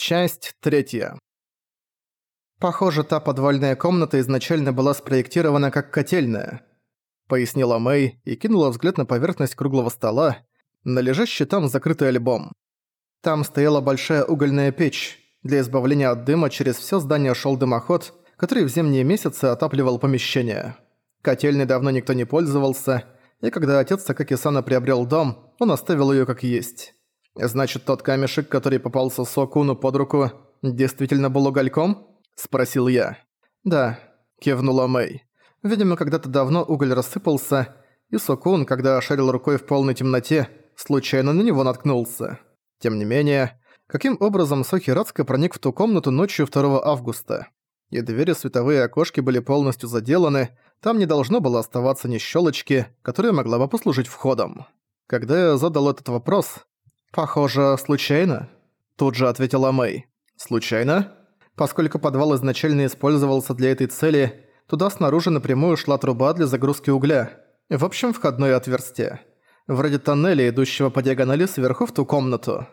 Часть третья. «Похоже, та подвальная комната изначально была спроектирована как котельная», пояснила Мэй и кинула взгляд на поверхность круглого стола, на лежащий там закрытый альбом. Там стояла большая угольная печь. Для избавления от дыма через все здание шел дымоход, который в зимние месяцы отапливал помещение. Котельной давно никто не пользовался, и когда отец Сакаки-сана приобрел дом, он оставил ее как есть. «Значит, тот камешек, который попался Сокуну под руку, действительно был угольком?» – спросил я. «Да», – кивнула Мэй. Видимо, когда-то давно уголь рассыпался, и Сокун, когда шарил рукой в полной темноте, случайно на него наткнулся. Тем не менее, каким образом Сохи Рацка проник в ту комнату ночью 2 августа? И двери световые окошки были полностью заделаны, там не должно было оставаться ни щелочки, которая могла бы послужить входом. Когда я задал этот вопрос, «Похоже, случайно?» Тут же ответила Мэй. «Случайно?» Поскольку подвал изначально использовался для этой цели, туда снаружи напрямую шла труба для загрузки угля. В общем, входное отверстие. Вроде тоннеля, идущего по диагонали сверху в ту комнату.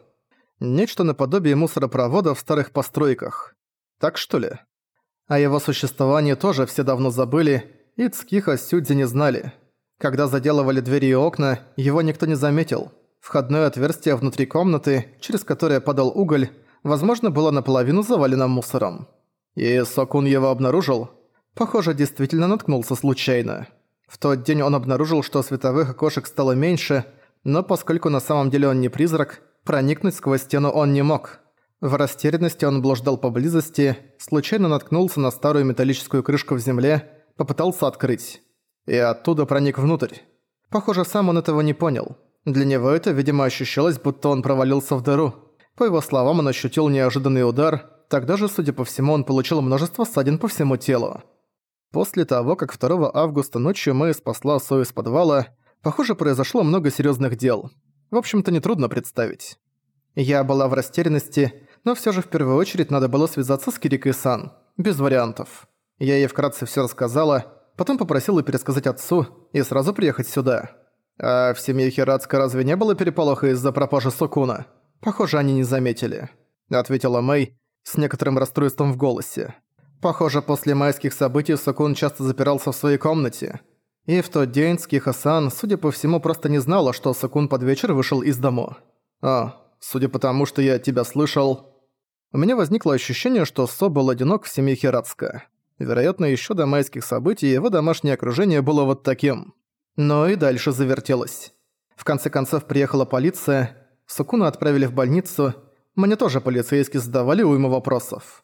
Нечто наподобие мусоропровода в старых постройках. Так что ли? О его существовании тоже все давно забыли, и Цкиха Сюдзи не знали. Когда заделывали двери и окна, его никто не заметил. Входное отверстие внутри комнаты, через которое падал уголь, возможно, было наполовину завалено мусором. И Сокун его обнаружил. Похоже, действительно наткнулся случайно. В тот день он обнаружил, что световых окошек стало меньше, но поскольку на самом деле он не призрак, проникнуть сквозь стену он не мог. В растерянности он блуждал поблизости, случайно наткнулся на старую металлическую крышку в земле, попытался открыть. И оттуда проник внутрь. Похоже, сам он этого не понял. Для него это, видимо, ощущалось, будто он провалился в дыру. По его словам, он ощутил неожиданный удар, тогда же, судя по всему, он получил множество ссадин по всему телу. После того, как 2 августа ночью Мэй спасла Сою из подвала, похоже, произошло много серьезных дел. В общем-то, нетрудно представить. Я была в растерянности, но все же в первую очередь надо было связаться с Кирикой-сан. Без вариантов. Я ей вкратце все рассказала, потом попросила пересказать отцу и сразу приехать сюда. А в семье Хирацка разве не было переполоха из-за пропажи Сукуна? Похоже, они не заметили. Ответила Мэй с некоторым расстройством в голосе. Похоже, после майских событий Сукун часто запирался в своей комнате. И в тот день Скиха-сан, судя по всему, просто не знала, что Сукун под вечер вышел из дому. А, судя по тому, что я тебя слышал... У меня возникло ощущение, что Со был одинок в семье Хирацка. Вероятно, еще до майских событий его домашнее окружение было вот таким. Но и дальше завертелось. В конце концов приехала полиция, Сукуна отправили в больницу, мне тоже полицейские задавали уйму вопросов.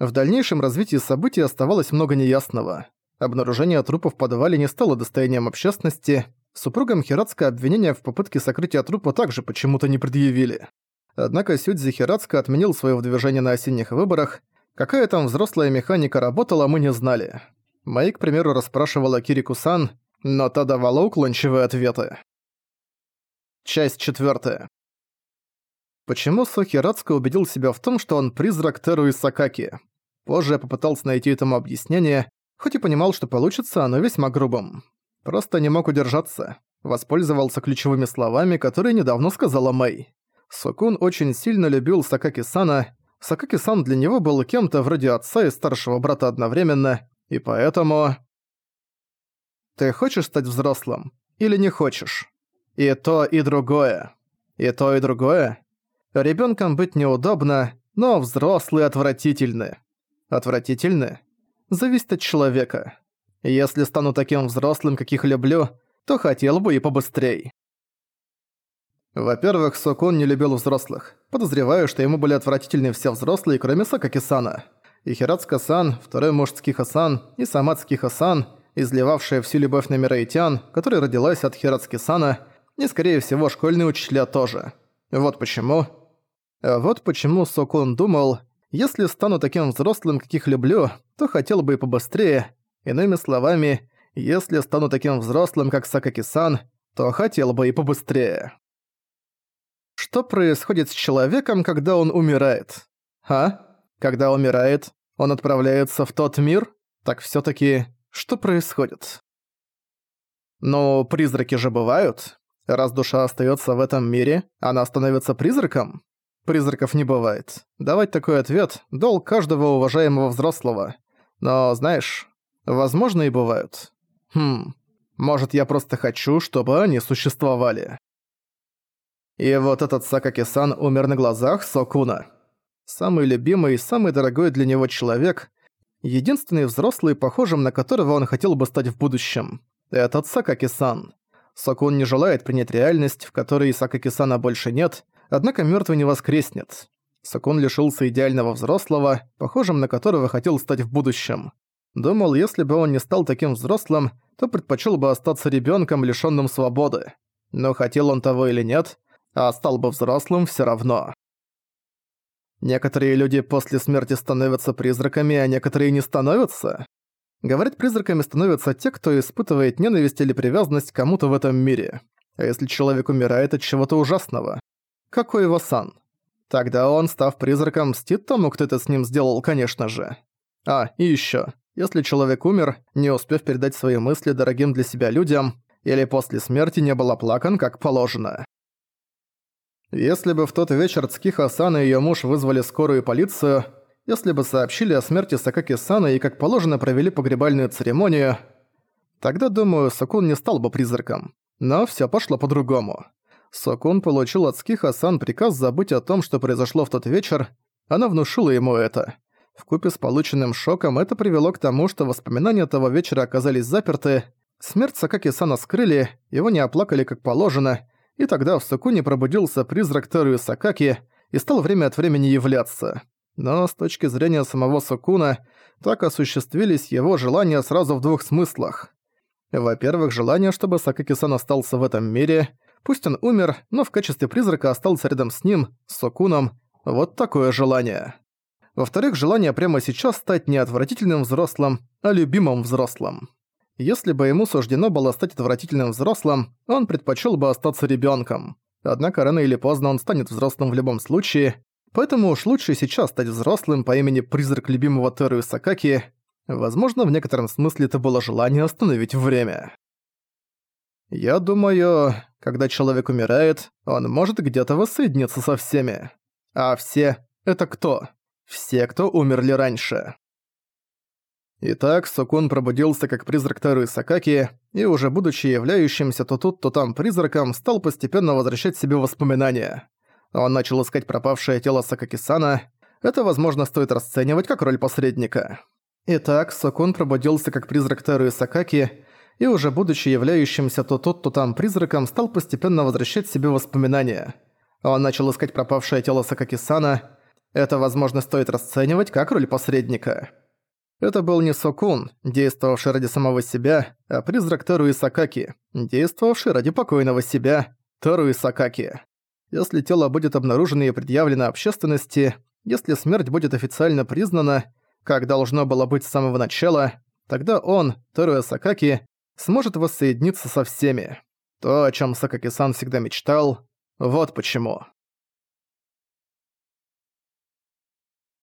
В дальнейшем развитии событий оставалось много неясного. Обнаружение трупа в подвале не стало достоянием общественности, супругам Хирацка обвинения в попытке сокрытия трупа также почему-то не предъявили. Однако Сюдзи Хирацка отменил своё выдвижение на осенних выборах, какая там взрослая механика работала, мы не знали. Мэй, к примеру, расспрашивала Кирику-сан, но та давала уклончивые ответы. Часть четвертая. Почему Сохи убедил себя в том, что он призрак Теру Исакаки? Позже я попытался найти этому объяснение, хоть и понимал, что получится оно весьма грубым. Просто не мог удержаться. Воспользовался ключевыми словами, которые недавно сказала Мэй. Сокун очень сильно любил Сакаки-сана. Сакаки-сан для него был кем-то вроде отца и старшего брата одновременно, и поэтому... Ты хочешь стать взрослым? Или не хочешь? И то, и другое. И то, и другое? Ребенком быть неудобно, но взрослые отвратительны. Отвратительны? Зависит от человека. Если стану таким взрослым, каких люблю, то хотел бы и побыстрей. Во-первых, Сокон не любил взрослых. Подозреваю, что ему были отвратительны все взрослые, кроме Сакаки-сана. И Хирацка-сан, второй муж Цкиха-сан и сама Цкиха-сан – изливавшая всю любовь на Мираитян, которая родилась от Хирацки-сана, и, скорее всего, школьные учителя тоже. Вот почему... Вот почему Сокун думал, если стану таким взрослым, каких люблю, то хотел бы и побыстрее. Иными словами, если стану таким взрослым, как Сакаки-сан, то хотел бы и побыстрее. Что происходит с человеком, когда он умирает? А? Когда умирает, он отправляется в тот мир? Так всё таки что происходит? Но призраки же бывают. Раз душа остается в этом мире, она становится призраком? Призраков не бывает. Давать такой ответ – долг каждого уважаемого взрослого. Но, знаешь, возможно и бывают. Хм, может я просто хочу, чтобы они существовали. И вот этот Сакаки-сан умер на глазах Сокуна. Самый любимый и самый дорогой для него человек, единственный взрослый, похожим на которого он хотел бы стать в будущем. Этот Сакаки-сан. Сокун не желает принять реальность, в которой Сакаки-сана больше нет, однако мертвый не воскреснет. Сокун лишился идеального взрослого, похожим на которого хотел стать в будущем. Думал, если бы он не стал таким взрослым, то предпочел бы остаться ребенком, лишенным свободы. Но хотел он того или нет, а стал бы взрослым все равно. Некоторые люди после смерти становятся призраками, а некоторые не становятся. Говорят, призраками становятся те, кто испытывает ненависть или привязанность к кому-то в этом мире. А если человек умирает от чего-то ужасного? Какой его сан? Тогда он, став призраком, мстит тому, кто это с ним сделал, конечно же. А, и ещё. Если человек умер, не успев передать свои мысли дорогим для себя людям, или после смерти не был оплакан как положено. Если бы в тот вечер Цкиха-сан и её муж вызвали скорую полицию, если бы сообщили о смерти Сакаки-сана и как положено провели погребальную церемонию, тогда, думаю, Сокун не стал бы призраком. Но всё пошло по-другому. Сокун получил от Скиха-сан приказ забыть о том, что произошло в тот вечер, она внушила ему это. Вкупе с полученным шоком это привело к тому, что воспоминания того вечера оказались заперты, смерть Сакаки-сана скрыли, его не оплакали как положено, и тогда в Сукуне пробудился призрак Терую Сакаки и стал время от времени являться. Но с точки зрения самого Сукуна, так осуществились его желания сразу в двух смыслах. Во-первых, желание, чтобы Сакаки-сан остался в этом мире, пусть он умер, но в качестве призрака остался рядом с ним, с Сукуном, вот такое желание. Во-вторых, желание прямо сейчас стать не отвратительным взрослым, а любимым взрослым. Если бы ему суждено было стать отвратительным взрослым, он предпочел бы остаться ребенком. Однако рано или поздно он станет взрослым в любом случае, поэтому уж лучше сейчас стать взрослым по имени призрак любимого Теру Сакаки. Возможно, в некотором смысле это было желание остановить время. Я думаю, когда человек умирает, он может где-то воссоединиться со всеми. А все — это кто? Все, кто умерли раньше. Итак, Сокун пробудился как призрак Тару Сакаки, и уже будучи являющимся то тут, то там призраком, стал постепенно возвращать себе воспоминания. Он начал искать пропавшее тело Сакаки-сана. Это, возможно, стоит расценивать как роль посредника. Итак, Сокун пробудился как призрак Тару Сакаки, и уже будучи являющимся то тут, то там призраком, стал постепенно возвращать себе воспоминания. Он начал искать пропавшее тело Сакаки-сана. Это, возможно, стоит расценивать как роль посредника. Это был не Сокун, действовавший ради самого себя, а призрак Тару Исакаки, действовавший ради покойного себя, Тару Исакаки. Если тело будет обнаружено и предъявлено общественности, если смерть будет официально признана, как должно было быть с самого начала, тогда он, Тару Исакаки, сможет воссоединиться со всеми. То, о чем Сакаки-сан всегда мечтал, вот почему.